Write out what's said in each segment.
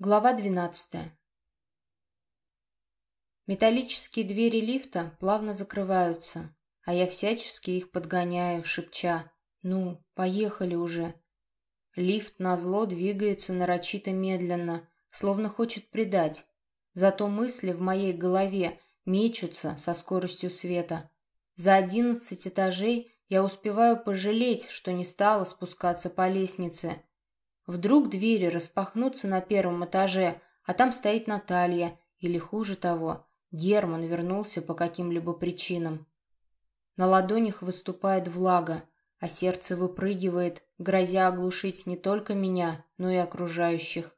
Глава 12. Металлические двери лифта плавно закрываются, а я всячески их подгоняю, шепча «Ну, поехали уже». Лифт назло двигается нарочито медленно, словно хочет предать. Зато мысли в моей голове мечутся со скоростью света. За одиннадцать этажей я успеваю пожалеть, что не стала спускаться по лестнице – Вдруг двери распахнутся на первом этаже, а там стоит Наталья, или хуже того, Герман вернулся по каким-либо причинам. На ладонях выступает влага, а сердце выпрыгивает, грозя оглушить не только меня, но и окружающих.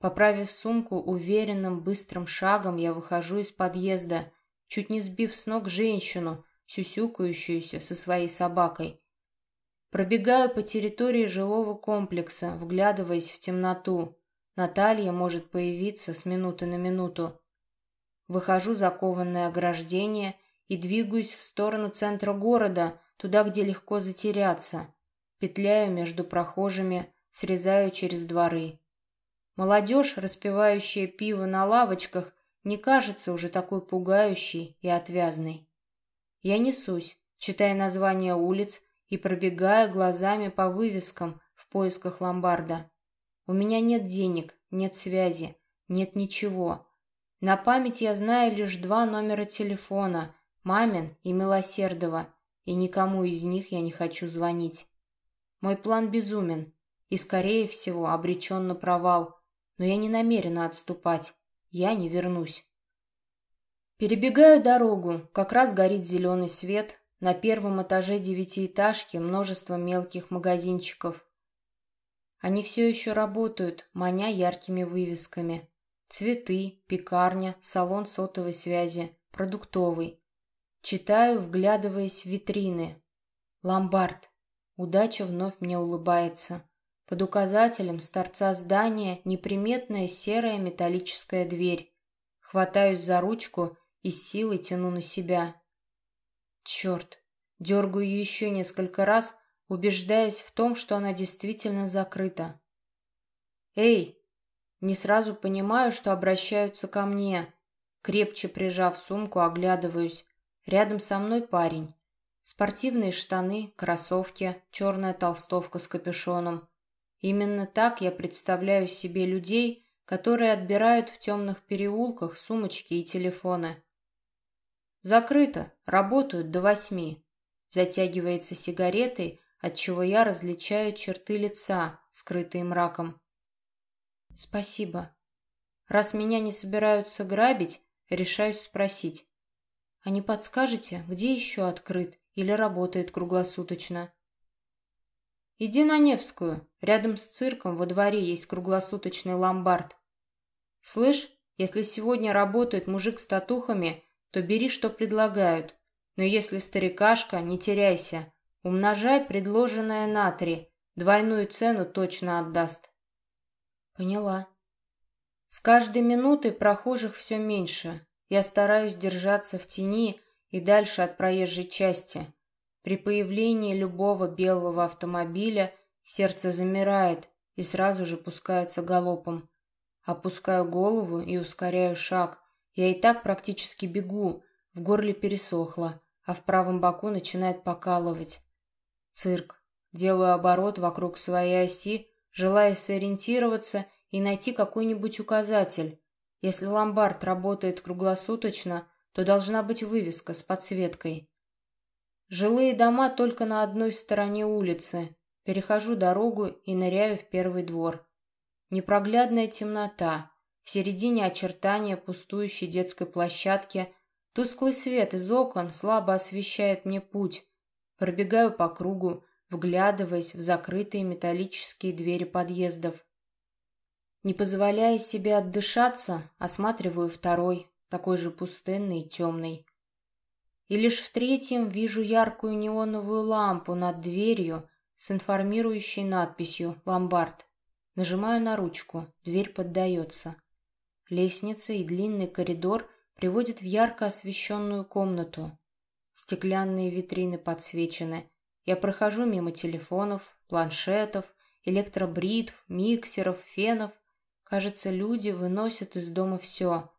Поправив сумку, уверенным, быстрым шагом я выхожу из подъезда, чуть не сбив с ног женщину, сюсюкающуюся со своей собакой. Пробегаю по территории жилого комплекса, вглядываясь в темноту. Наталья может появиться с минуты на минуту. Выхожу за кованное ограждение и двигаюсь в сторону центра города, туда, где легко затеряться. Петляю между прохожими, срезаю через дворы. Молодежь, распивающая пиво на лавочках, не кажется уже такой пугающей и отвязной. Я несусь, читая названия улиц, и пробегая глазами по вывескам в поисках ломбарда. У меня нет денег, нет связи, нет ничего. На память я знаю лишь два номера телефона, мамин и Милосердова, и никому из них я не хочу звонить. Мой план безумен и, скорее всего, обречен на провал, но я не намерена отступать, я не вернусь. Перебегаю дорогу, как раз горит зеленый свет, на первом этаже девятиэтажки множество мелких магазинчиков. Они все еще работают, маня яркими вывесками. Цветы, пекарня, салон сотовой связи, продуктовый. Читаю, вглядываясь в витрины. Ломбард. Удача вновь мне улыбается. Под указателем с торца здания неприметная серая металлическая дверь. Хватаюсь за ручку и силой тяну на себя. Черт! Дергаю еще несколько раз, убеждаясь в том, что она действительно закрыта. «Эй!» Не сразу понимаю, что обращаются ко мне. Крепче прижав сумку, оглядываюсь. Рядом со мной парень. Спортивные штаны, кроссовки, черная толстовка с капюшоном. Именно так я представляю себе людей, которые отбирают в темных переулках сумочки и телефоны. Закрыто. Работают до восьми. Затягивается сигаретой, отчего я различаю черты лица, скрытые мраком. Спасибо. Раз меня не собираются грабить, решаюсь спросить. А не подскажете, где еще открыт или работает круглосуточно? Иди на Невскую. Рядом с цирком во дворе есть круглосуточный ломбард. Слышь, если сегодня работает мужик с татухами, то бери, что предлагают. Но если старикашка, не теряйся. Умножай предложенное на три. Двойную цену точно отдаст. Поняла. С каждой минутой прохожих все меньше. Я стараюсь держаться в тени и дальше от проезжей части. При появлении любого белого автомобиля сердце замирает и сразу же пускается галопом. Опускаю голову и ускоряю шаг. Я и так практически бегу, в горле пересохло, а в правом боку начинает покалывать. Цирк. Делаю оборот вокруг своей оси, желая сориентироваться и найти какой-нибудь указатель. Если ломбард работает круглосуточно, то должна быть вывеска с подсветкой. Жилые дома только на одной стороне улицы. Перехожу дорогу и ныряю в первый двор. Непроглядная темнота. В середине очертания пустующей детской площадки тусклый свет из окон слабо освещает мне путь. Пробегаю по кругу, вглядываясь в закрытые металлические двери подъездов. Не позволяя себе отдышаться, осматриваю второй, такой же пустынный и темный. И лишь в третьем вижу яркую неоновую лампу над дверью с информирующей надписью «Ломбард». Нажимаю на ручку, дверь поддается. Лестница и длинный коридор приводят в ярко освещенную комнату. Стеклянные витрины подсвечены. Я прохожу мимо телефонов, планшетов, электробритв, миксеров, фенов. Кажется, люди выносят из дома все.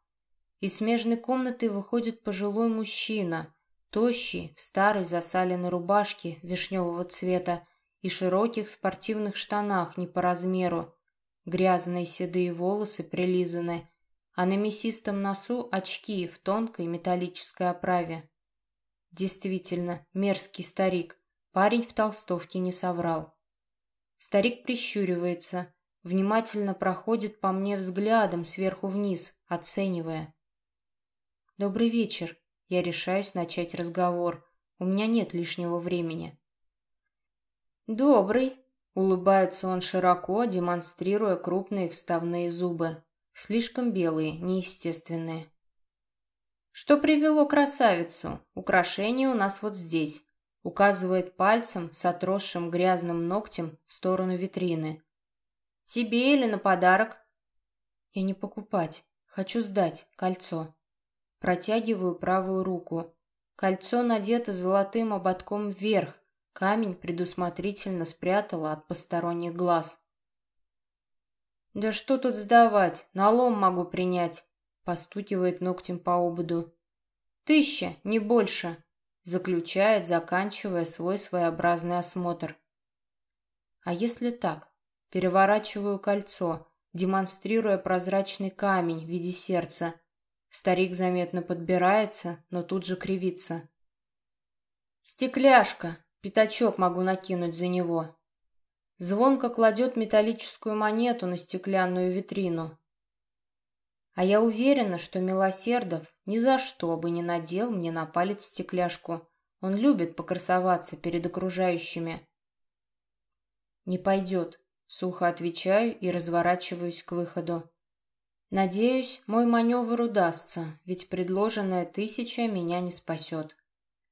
Из смежной комнаты выходит пожилой мужчина, тощий, в старой засаленной рубашке вишневого цвета и широких спортивных штанах не по размеру. Грязные седые волосы прилизаны, а на мясистом носу очки в тонкой металлической оправе. Действительно, мерзкий старик. Парень в толстовке не соврал. Старик прищуривается, внимательно проходит по мне взглядом сверху вниз, оценивая. «Добрый вечер. Я решаюсь начать разговор. У меня нет лишнего времени». «Добрый», — улыбается он широко, демонстрируя крупные вставные зубы. Слишком белые, неестественные. «Что привело красавицу? Украшение у нас вот здесь», — указывает пальцем с отросшим грязным ногтем в сторону витрины. «Тебе или на подарок?» «Я не покупать. Хочу сдать кольцо». Протягиваю правую руку. Кольцо надето золотым ободком вверх, камень предусмотрительно спрятала от посторонних глаз. «Да что тут сдавать? Налом могу принять. Постукивает ногтем по ободу. «Тысяча, не больше!» Заключает, заканчивая свой своеобразный осмотр. А если так? Переворачиваю кольцо, демонстрируя прозрачный камень в виде сердца. Старик заметно подбирается, но тут же кривится. «Стекляшка! Пятачок могу накинуть за него!» Звонко кладет металлическую монету на стеклянную витрину. А я уверена, что Милосердов ни за что бы не надел мне на палец стекляшку. Он любит покрасоваться перед окружающими. «Не пойдет», — сухо отвечаю и разворачиваюсь к выходу. Надеюсь, мой маневр удастся, ведь предложенная тысяча меня не спасет.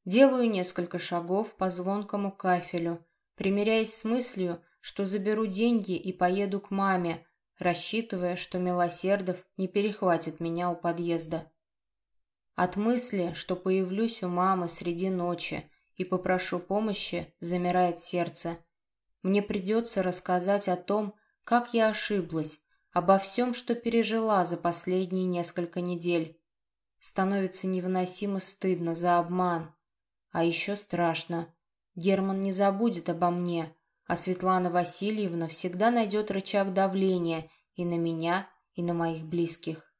Делаю несколько шагов по звонкому кафелю, примиряясь с мыслью, что заберу деньги и поеду к маме, рассчитывая, что Милосердов не перехватит меня у подъезда. От мысли, что появлюсь у мамы среди ночи и попрошу помощи, замирает сердце. Мне придется рассказать о том, как я ошиблась, обо всем, что пережила за последние несколько недель. Становится невыносимо стыдно за обман. А еще страшно. Герман не забудет обо мне, а Светлана Васильевна всегда найдет рычаг давления и на меня, и на моих близких.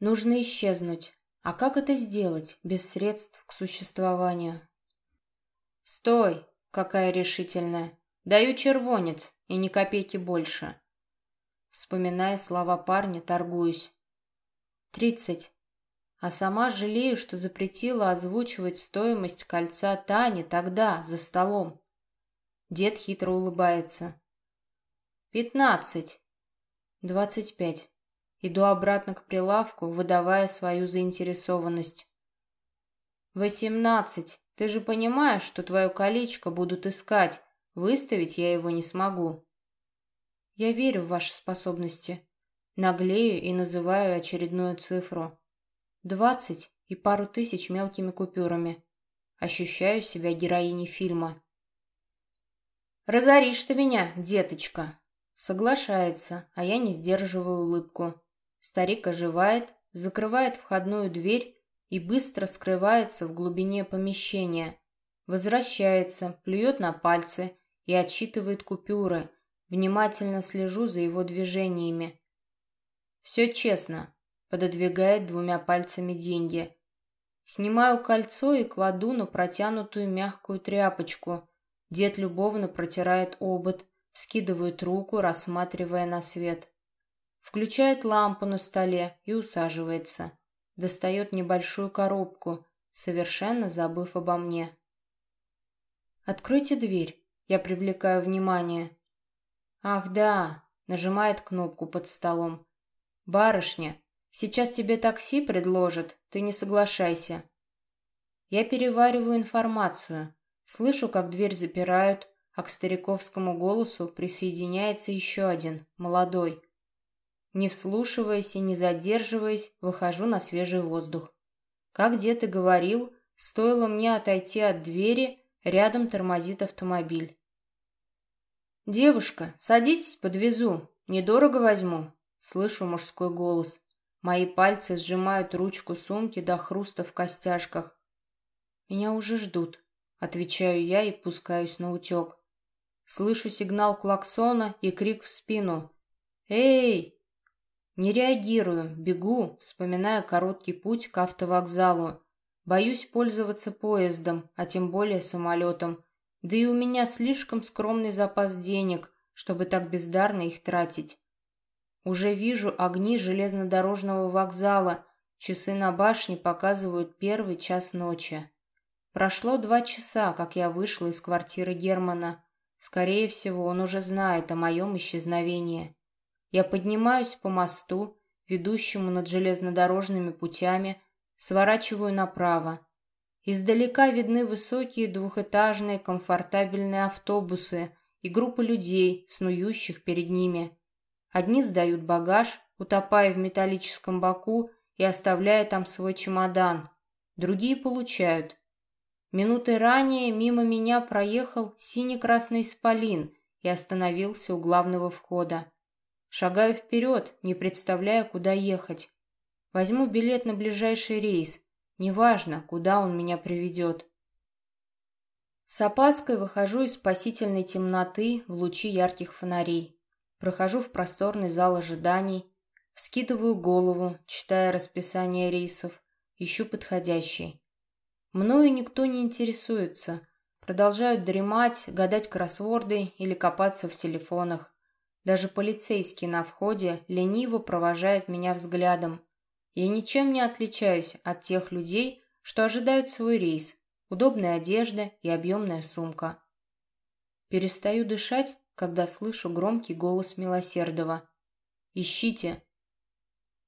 Нужно исчезнуть. А как это сделать без средств к существованию? «Стой!» — какая решительная. «Даю червонец, и ни копейки больше». Вспоминая слова парня, торгуюсь. «Тридцать». А сама жалею, что запретила озвучивать стоимость кольца Тане тогда, за столом. Дед хитро улыбается. «Пятнадцать». «Двадцать пять». Иду обратно к прилавку, выдавая свою заинтересованность. «Восемнадцать. Ты же понимаешь, что твое колечко будут искать. Выставить я его не смогу». «Я верю в ваши способности». Наглею и называю очередную цифру. «Двадцать и пару тысяч мелкими купюрами. Ощущаю себя героиней фильма. «Разоришь ты меня, деточка!» Соглашается, а я не сдерживаю улыбку. Старик оживает, закрывает входную дверь и быстро скрывается в глубине помещения. Возвращается, плюет на пальцы и отсчитывает купюры. Внимательно слежу за его движениями. «Все честно», — пододвигает двумя пальцами деньги. Снимаю кольцо и кладу на протянутую мягкую тряпочку — Дед любовно протирает обод, скидывает руку, рассматривая на свет. Включает лампу на столе и усаживается. Достает небольшую коробку, совершенно забыв обо мне. «Откройте дверь», я привлекаю внимание. «Ах, да», нажимает кнопку под столом. «Барышня, сейчас тебе такси предложат, ты не соглашайся». Я перевариваю информацию, Слышу, как дверь запирают, а к стариковскому голосу присоединяется еще один, молодой. Не вслушиваясь и не задерживаясь, выхожу на свежий воздух. Как дед и говорил, стоило мне отойти от двери, рядом тормозит автомобиль. «Девушка, садитесь, подвезу. Недорого возьму». Слышу мужской голос. Мои пальцы сжимают ручку сумки до хруста в костяшках. «Меня уже ждут», — отвечаю я и пускаюсь на утек. Слышу сигнал клаксона и крик в спину. «Эй!» Не реагирую, бегу, вспоминая короткий путь к автовокзалу. Боюсь пользоваться поездом, а тем более самолетом. Да и у меня слишком скромный запас денег, чтобы так бездарно их тратить. Уже вижу огни железнодорожного вокзала. Часы на башне показывают первый час ночи. Прошло два часа, как я вышла из квартиры Германа. Скорее всего, он уже знает о моем исчезновении. Я поднимаюсь по мосту, ведущему над железнодорожными путями, сворачиваю направо. Издалека видны высокие двухэтажные комфортабельные автобусы и группы людей, снующих перед ними. Одни сдают багаж, утопая в металлическом боку и оставляя там свой чемодан. Другие получают. Минутой ранее мимо меня проехал синий-красный исполин и остановился у главного входа. Шагаю вперед, не представляя, куда ехать. Возьму билет на ближайший рейс. Неважно, куда он меня приведет. С опаской выхожу из спасительной темноты в лучи ярких фонарей. Прохожу в просторный зал ожиданий, вскидываю голову, читая расписание рейсов, ищу подходящий. Мною никто не интересуется. Продолжают дремать, гадать кроссворды или копаться в телефонах. Даже полицейский на входе лениво провожает меня взглядом. Я ничем не отличаюсь от тех людей, что ожидают свой рейс. Удобная одежда и объемная сумка. Перестаю дышать когда слышу громкий голос Милосердова. «Ищите!»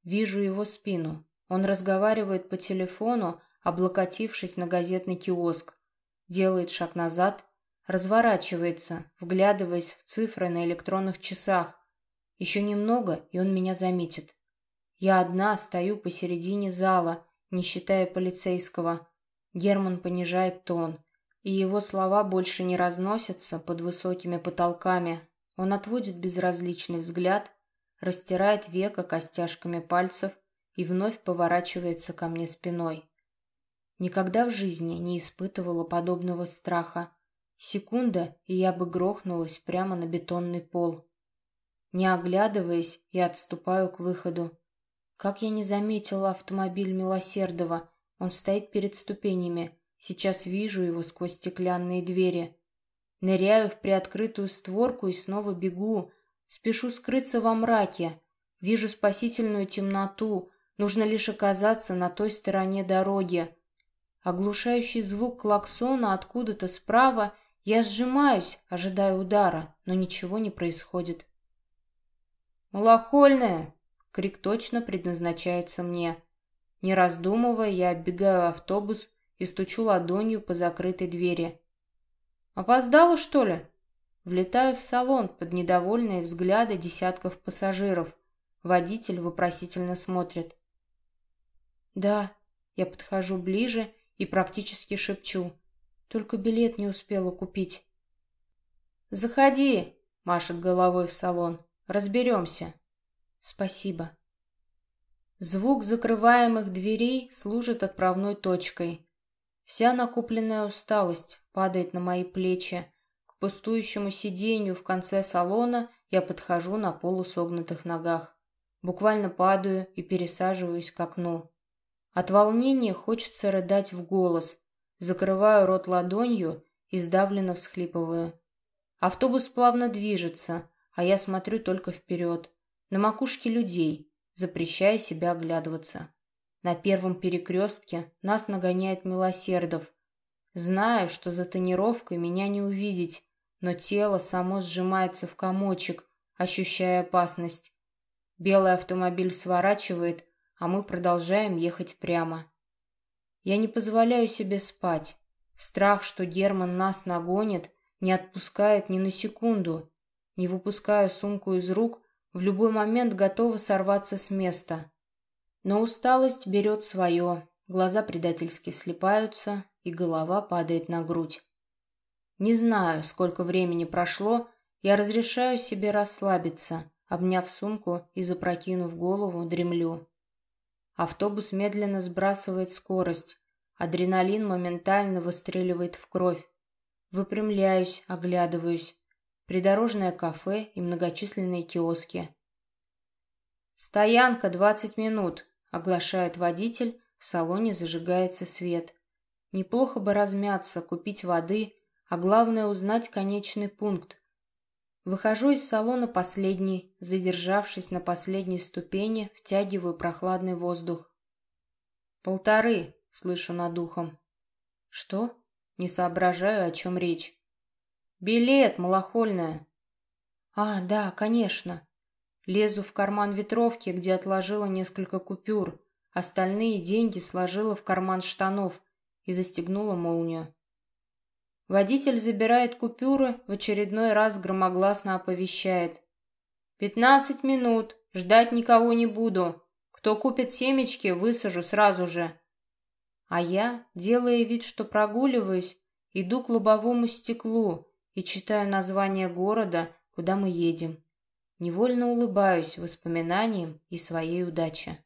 Вижу его спину. Он разговаривает по телефону, облокотившись на газетный киоск. Делает шаг назад, разворачивается, вглядываясь в цифры на электронных часах. Еще немного, и он меня заметит. Я одна стою посередине зала, не считая полицейского. Герман понижает тон и его слова больше не разносятся под высокими потолками. Он отводит безразличный взгляд, растирает века костяшками пальцев и вновь поворачивается ко мне спиной. Никогда в жизни не испытывала подобного страха. Секунда, и я бы грохнулась прямо на бетонный пол. Не оглядываясь, я отступаю к выходу. Как я не заметила автомобиль Милосердова, он стоит перед ступенями, Сейчас вижу его сквозь стеклянные двери. Ныряю в приоткрытую створку и снова бегу. Спешу скрыться во мраке. Вижу спасительную темноту. Нужно лишь оказаться на той стороне дороги. Оглушающий звук клаксона откуда-то справа. Я сжимаюсь, ожидая удара, но ничего не происходит. «Малохольная!» — крик точно предназначается мне. Не раздумывая, я оббегаю автобус, и стучу ладонью по закрытой двери. «Опоздала, что ли?» Влетаю в салон под недовольные взгляды десятков пассажиров. Водитель вопросительно смотрит. «Да», я подхожу ближе и практически шепчу. Только билет не успела купить. «Заходи!» — машет головой в салон. «Разберемся». «Спасибо». Звук закрываемых дверей служит отправной точкой. Вся накопленная усталость падает на мои плечи. К пустующему сиденью в конце салона я подхожу на полусогнутых ногах. Буквально падаю и пересаживаюсь к окну. От волнения хочется рыдать в голос. Закрываю рот ладонью и сдавленно всхлипываю. Автобус плавно движется, а я смотрю только вперед, на макушке людей, запрещая себя оглядываться. На первом перекрестке нас нагоняет Милосердов. Знаю, что за тонировкой меня не увидеть, но тело само сжимается в комочек, ощущая опасность. Белый автомобиль сворачивает, а мы продолжаем ехать прямо. Я не позволяю себе спать. Страх, что Герман нас нагонит, не отпускает ни на секунду. Не выпускаю сумку из рук, в любой момент готова сорваться с места. Но усталость берет свое, глаза предательски слепаются, и голова падает на грудь. Не знаю, сколько времени прошло, я разрешаю себе расслабиться, обняв сумку и запрокинув голову, дремлю. Автобус медленно сбрасывает скорость. Адреналин моментально выстреливает в кровь. Выпрямляюсь, оглядываюсь. Придорожное кафе и многочисленные киоски. «Стоянка, двадцать минут», — оглашает водитель, в салоне зажигается свет. Неплохо бы размяться, купить воды, а главное узнать конечный пункт. Выхожу из салона последний, задержавшись на последней ступени, втягиваю прохладный воздух. «Полторы», — слышу над ухом. «Что?» Не соображаю, о чем речь. «Билет, малохольная». «А, да, конечно». Лезу в карман ветровки, где отложила несколько купюр. Остальные деньги сложила в карман штанов и застегнула молнию. Водитель забирает купюры, в очередной раз громогласно оповещает. «Пятнадцать минут, ждать никого не буду. Кто купит семечки, высажу сразу же». А я, делая вид, что прогуливаюсь, иду к лобовому стеклу и читаю название города, куда мы едем. Невольно улыбаюсь воспоминаниям и своей удаче.